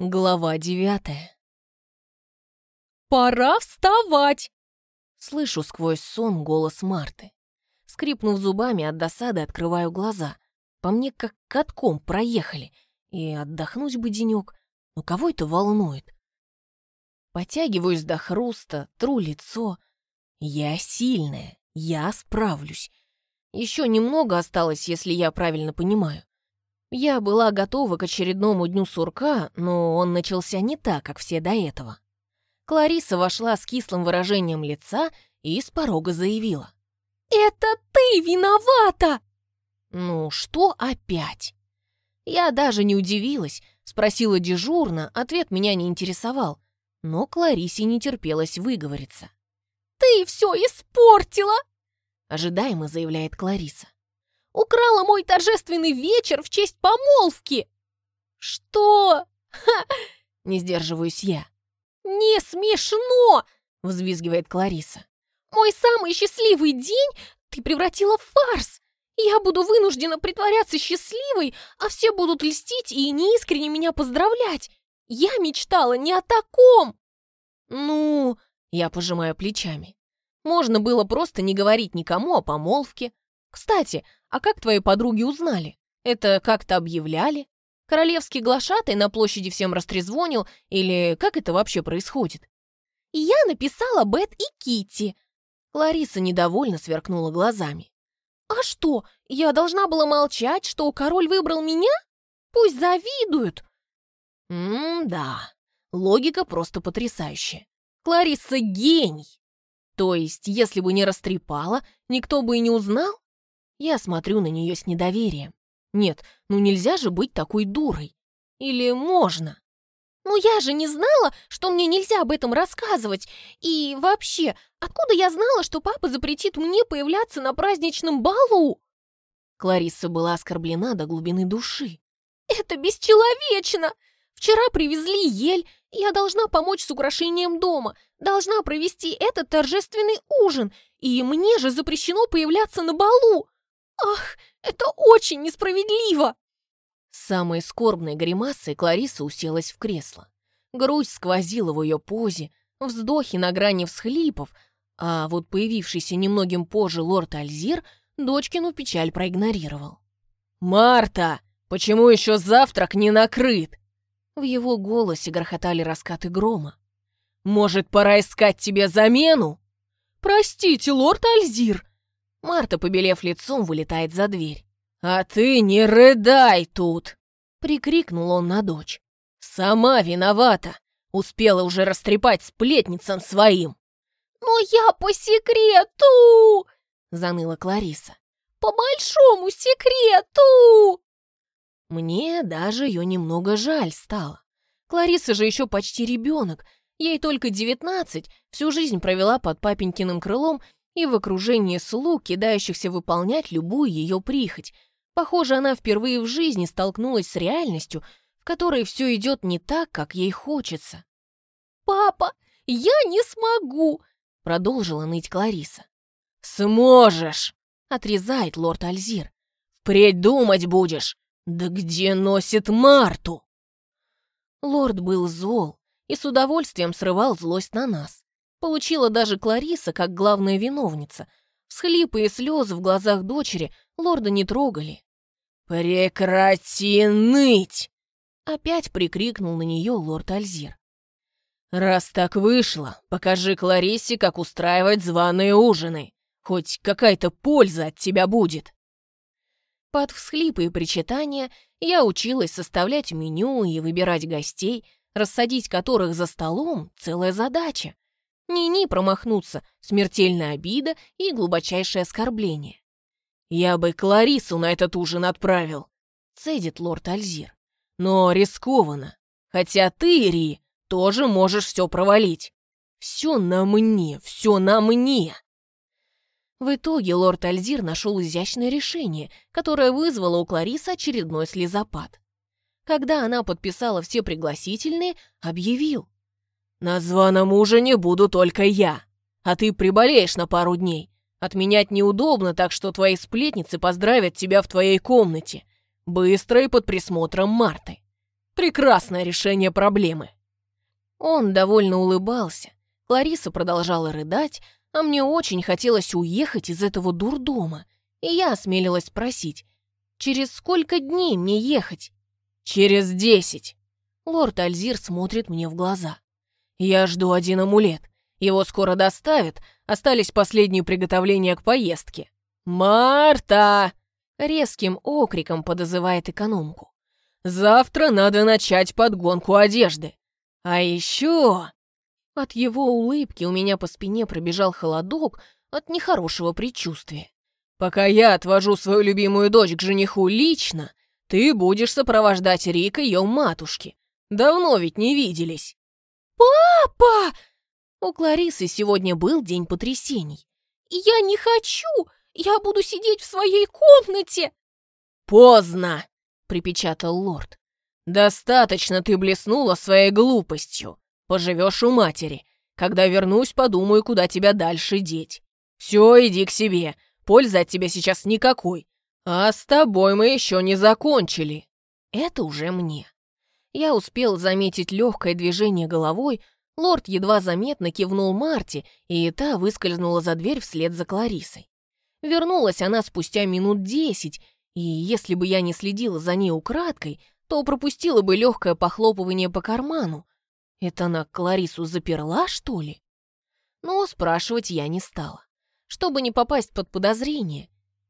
Глава девятая. «Пора вставать!» Слышу сквозь сон голос Марты. Скрипнув зубами от досады, открываю глаза. По мне как катком проехали. И отдохнуть бы денек. Но кого это волнует? Потягиваюсь до хруста, тру лицо. Я сильная, я справлюсь. Еще немного осталось, если я правильно понимаю. Я была готова к очередному дню сурка, но он начался не так, как все до этого. Клариса вошла с кислым выражением лица и с порога заявила. «Это ты виновата!» «Ну, что опять?» Я даже не удивилась, спросила дежурно, ответ меня не интересовал, но Кларисе не терпелось выговориться. «Ты все испортила!» ожидаемо заявляет Клариса украла мой торжественный вечер в честь помолвки!» «Что?» Ха! Не сдерживаюсь я. «Не смешно!» — взвизгивает Клариса. «Мой самый счастливый день ты превратила в фарс! Я буду вынуждена притворяться счастливой, а все будут льстить и неискренне меня поздравлять! Я мечтала не о таком!» «Ну...» — я пожимаю плечами. «Можно было просто не говорить никому о помолвке. Кстати, а как твои подруги узнали? Это как-то объявляли? Королевский глашатай на площади всем растрезвонил? Или как это вообще происходит? Я написала Бет и Кити. Лариса недовольно сверкнула глазами. А что, я должна была молчать, что король выбрал меня? Пусть завидуют. М-да, логика просто потрясающая. Клариса гений. То есть, если бы не растрепала, никто бы и не узнал? Я смотрю на нее с недоверием. Нет, ну нельзя же быть такой дурой. Или можно? Ну я же не знала, что мне нельзя об этом рассказывать. И вообще, откуда я знала, что папа запретит мне появляться на праздничном балу? Кларисса была оскорблена до глубины души. Это бесчеловечно! Вчера привезли ель, я должна помочь с украшением дома, должна провести этот торжественный ужин, и мне же запрещено появляться на балу. «Ах, это очень несправедливо!» С самой скорбной гримасой Клариса уселась в кресло. Грудь сквозила в ее позе, вздохи на грани всхлипов, а вот появившийся немногим позже лорд Альзир дочкину печаль проигнорировал. «Марта, почему еще завтрак не накрыт?» В его голосе грохотали раскаты грома. «Может, пора искать тебе замену?» «Простите, лорд Альзир, Марта, побелев лицом, вылетает за дверь. «А ты не рыдай тут!» — прикрикнул он на дочь. «Сама виновата! Успела уже растрепать сплетницам своим!» «Но я по секрету!» — заныла Клариса. «По большому секрету!» Мне даже ее немного жаль стало. Клариса же еще почти ребенок, ей только девятнадцать, всю жизнь провела под папенькиным крылом и в окружении слуг, кидающихся выполнять любую ее прихоть. Похоже, она впервые в жизни столкнулась с реальностью, в которой все идет не так, как ей хочется. «Папа, я не смогу!» — продолжила ныть Клариса. «Сможешь!» — отрезает лорд Альзир. «Впредь думать будешь! Да где носит Марту?» Лорд был зол и с удовольствием срывал злость на нас. Получила даже Клариса как главная виновница. Всхлипы и слезы в глазах дочери лорда не трогали. «Прекрати ныть!» Опять прикрикнул на нее лорд Альзир. «Раз так вышло, покажи Кларисе, как устраивать званые ужины. Хоть какая-то польза от тебя будет». Под всхлипы и причитания я училась составлять меню и выбирать гостей, рассадить которых за столом — целая задача. Ни-ни промахнуться, смертельная обида и глубочайшее оскорбление. «Я бы Кларису на этот ужин отправил», — цедит лорд Альзир. «Но рискованно. Хотя ты, Ри, тоже можешь все провалить. Все на мне, все на мне». В итоге лорд Альзир нашел изящное решение, которое вызвало у Кларисы очередной слезопад. Когда она подписала все пригласительные, объявил. «На званом ужине буду только я, а ты приболеешь на пару дней. Отменять неудобно, так что твои сплетницы поздравят тебя в твоей комнате, быстро и под присмотром Марты. Прекрасное решение проблемы. Он довольно улыбался. Клариса продолжала рыдать, а мне очень хотелось уехать из этого дурдома. И я осмелилась спросить, через сколько дней мне ехать? Через десять. Лорд Альзир смотрит мне в глаза. Я жду один амулет. Его скоро доставят, остались последние приготовления к поездке. «Марта!» — резким окриком подозывает экономку. «Завтра надо начать подгонку одежды. А еще...» От его улыбки у меня по спине пробежал холодок от нехорошего предчувствия. «Пока я отвожу свою любимую дочь к жениху лично, ты будешь сопровождать Рика ее матушке. Давно ведь не виделись». «Папа!» У Кларисы сегодня был день потрясений. «Я не хочу! Я буду сидеть в своей комнате!» «Поздно!» — припечатал лорд. «Достаточно ты блеснула своей глупостью. Поживешь у матери. Когда вернусь, подумаю, куда тебя дальше деть. Все, иди к себе. Пользы от тебя сейчас никакой. А с тобой мы еще не закончили. Это уже мне. Я успел заметить легкое движение головой, лорд едва заметно кивнул Марте, и та выскользнула за дверь вслед за Кларисой. Вернулась она спустя минут десять, и если бы я не следила за ней украдкой, то пропустила бы легкое похлопывание по карману, это она Кларису заперла, что ли? Но спрашивать я не стала, чтобы не попасть под подозрение.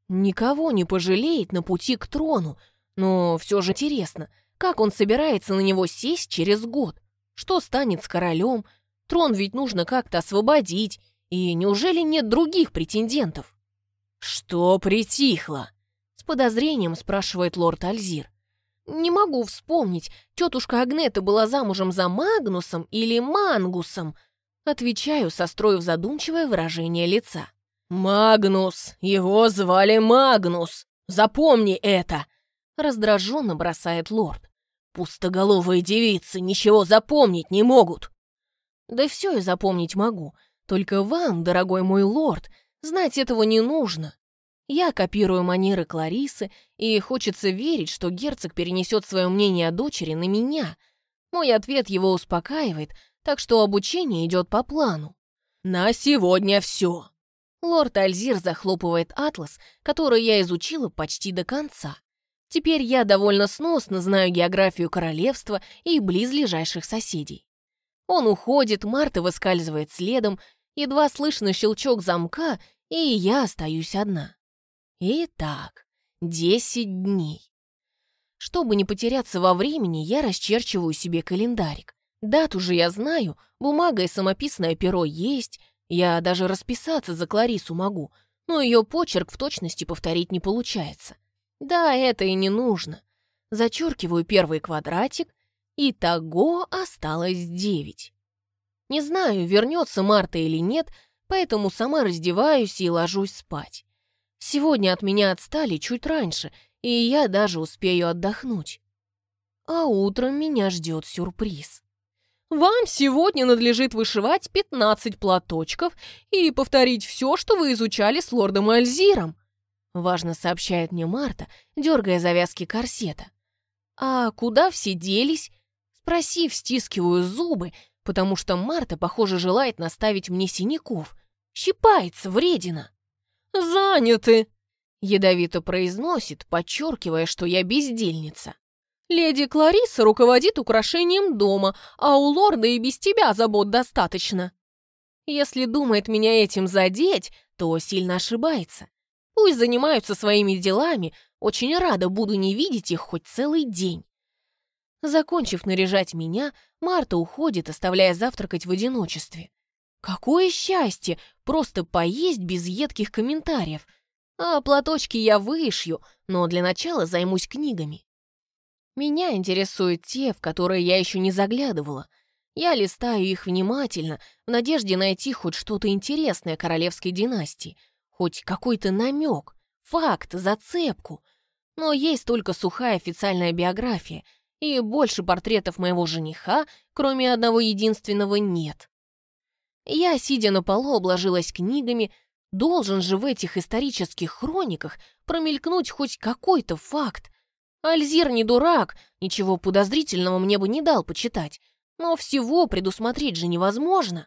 Никого не пожалеет на пути к трону, но все же интересно, как он собирается на него сесть через год? Что станет с королем? Трон ведь нужно как-то освободить, и неужели нет других претендентов? «Что притихло?» — с подозрением спрашивает лорд Альзир. Не могу вспомнить, тетушка Агнета была замужем за Магнусом или Мангусом. Отвечаю, состроив задумчивое выражение лица. «Магнус! Его звали Магнус! Запомни это!» Раздраженно бросает лорд. «Пустоголовые девицы ничего запомнить не могут!» «Да все я запомнить могу, только вам, дорогой мой лорд, знать этого не нужно. Я копирую манеры Кларисы, и хочется верить, что герцог перенесет свое мнение о дочери на меня. Мой ответ его успокаивает, так что обучение идет по плану. «На сегодня все!» Лорд Альзир захлопывает атлас, который я изучила почти до конца. Теперь я довольно сносно знаю географию королевства и близлежащих соседей. Он уходит, Марта выскальзывает следом, едва слышно щелчок замка, и я остаюсь одна. Итак, 10 дней. Чтобы не потеряться во времени, я расчерчиваю себе календарик. Дату же я знаю, бумага и самописное перо есть, я даже расписаться за Кларису могу, но ее почерк в точности повторить не получается. Да, это и не нужно. Зачеркиваю первый квадратик, и того осталось 9. Не знаю, вернется Марта или нет, поэтому сама раздеваюсь и ложусь спать. Сегодня от меня отстали чуть раньше, и я даже успею отдохнуть. А утром меня ждет сюрприз. Вам сегодня надлежит вышивать 15 платочков и повторить все, что вы изучали с лордом Альзиром. Важно сообщает мне Марта, дергая завязки корсета. А куда все делись? Спросив, стискиваю зубы, потому что Марта, похоже, желает наставить мне синяков. Щипается, вредина. «Заняты!» — ядовито произносит, подчеркивая, что я бездельница. «Леди Клариса руководит украшением дома, а у лорда и без тебя забот достаточно. Если думает меня этим задеть, то сильно ошибается. Пусть занимаются своими делами, очень рада буду не видеть их хоть целый день». Закончив наряжать меня, Марта уходит, оставляя завтракать в одиночестве. Какое счастье просто поесть без едких комментариев. А платочки я вышью, но для начала займусь книгами. Меня интересуют те, в которые я еще не заглядывала. Я листаю их внимательно, в надежде найти хоть что-то интересное королевской династии, хоть какой-то намек, факт, зацепку. Но есть только сухая официальная биография, и больше портретов моего жениха, кроме одного единственного, нет. Я, сидя на полу, обложилась книгами. Должен же в этих исторических хрониках промелькнуть хоть какой-то факт. Альзир не дурак, ничего подозрительного мне бы не дал почитать, но всего предусмотреть же невозможно.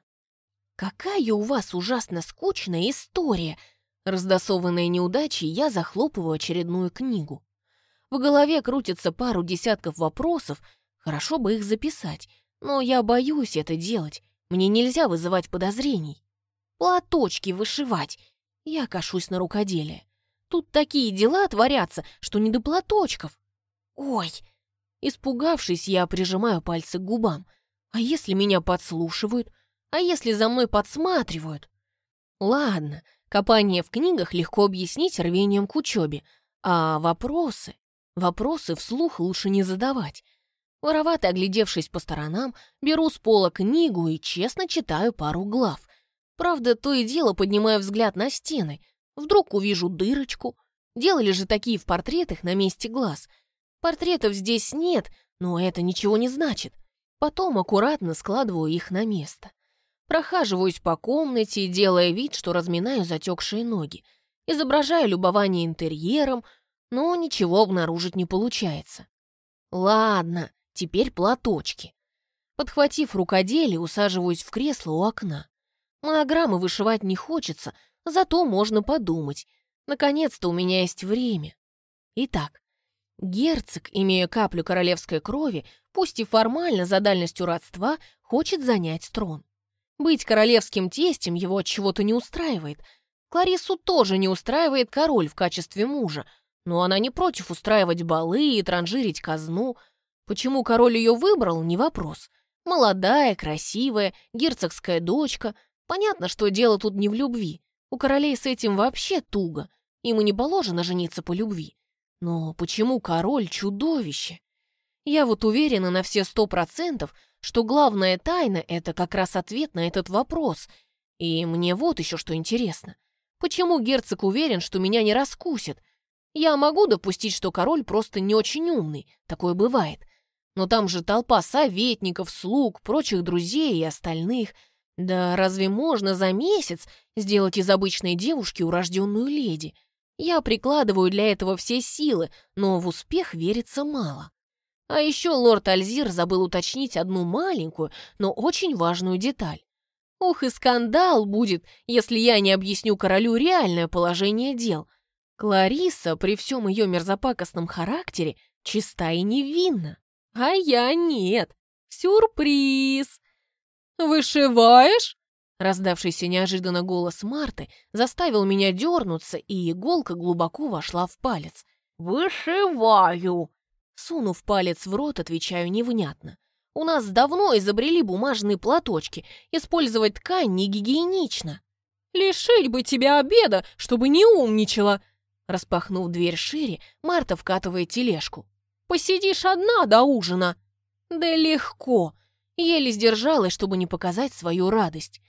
Какая у вас ужасно скучная история. Раздосованная неудачей, я захлопываю очередную книгу. В голове крутится пару десятков вопросов, хорошо бы их записать, но я боюсь это делать, мне нельзя вызывать подозрений. Платочки вышивать. Я кашусь на рукоделие. Тут такие дела творятся, что не до платочков. Ой! Испугавшись, я прижимаю пальцы к губам. А если меня подслушивают? А если за мной подсматривают? Ладно, копание в книгах легко объяснить рвением к учебе, а вопросы? Вопросы вслух лучше не задавать. Воровато оглядевшись по сторонам, беру с пола книгу и честно читаю пару глав. Правда, то и дело поднимаю взгляд на стены. Вдруг увижу дырочку. Делали же такие в портретах на месте глаз. Портретов здесь нет, но это ничего не значит. Потом аккуратно складываю их на место. Прохаживаюсь по комнате, делая вид, что разминаю затекшие ноги. Изображаю любование интерьером, но ничего обнаружить не получается. Ладно, Теперь платочки. Подхватив рукоделие, усаживаюсь в кресло у окна. Монограммы вышивать не хочется, зато можно подумать. Наконец-то у меня есть время. Итак, герцог, имея каплю королевской крови, пусть и формально за дальностью родства, хочет занять трон. Быть королевским тестем его от чего-то не устраивает. Кларису тоже не устраивает король в качестве мужа, но она не против устраивать балы и транжирить казну – Почему король ее выбрал, не вопрос. Молодая, красивая, герцогская дочка. Понятно, что дело тут не в любви. У королей с этим вообще туго. И не положено жениться по любви. Но почему король чудовище? Я вот уверена на все сто процентов, что главная тайна — это как раз ответ на этот вопрос. И мне вот еще что интересно. Почему герцог уверен, что меня не раскусит? Я могу допустить, что король просто не очень умный, такое бывает. Но там же толпа советников, слуг, прочих друзей и остальных. Да разве можно за месяц сделать из обычной девушки урожденную леди? Я прикладываю для этого все силы, но в успех верится мало. А еще лорд Альзир забыл уточнить одну маленькую, но очень важную деталь. Ух, и скандал будет, если я не объясню королю реальное положение дел. Клариса, при всем ее мерзопакостном характере, чиста и невинна. А я нет. Сюрприз! «Вышиваешь?» Раздавшийся неожиданно голос Марты заставил меня дернуться, и иголка глубоко вошла в палец. «Вышиваю!» Сунув палец в рот, отвечаю невнятно. «У нас давно изобрели бумажные платочки. Использовать ткань не гигиенично». «Лишить бы тебя обеда, чтобы не умничала!» Распахнув дверь шире, Марта вкатывает тележку. Посидишь одна до ужина?» «Да легко!» Еле сдержалась, чтобы не показать свою радость.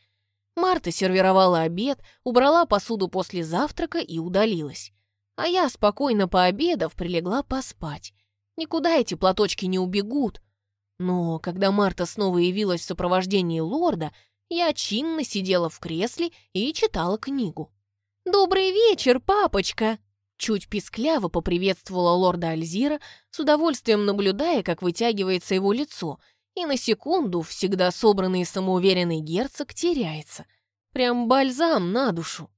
Марта сервировала обед, убрала посуду после завтрака и удалилась. А я, спокойно пообедав, прилегла поспать. Никуда эти платочки не убегут. Но когда Марта снова явилась в сопровождении лорда, я чинно сидела в кресле и читала книгу. «Добрый вечер, папочка!» Чуть пискляво поприветствовала лорда Альзира, с удовольствием наблюдая, как вытягивается его лицо, и на секунду всегда собранный и самоуверенный герцог теряется. Прям бальзам на душу.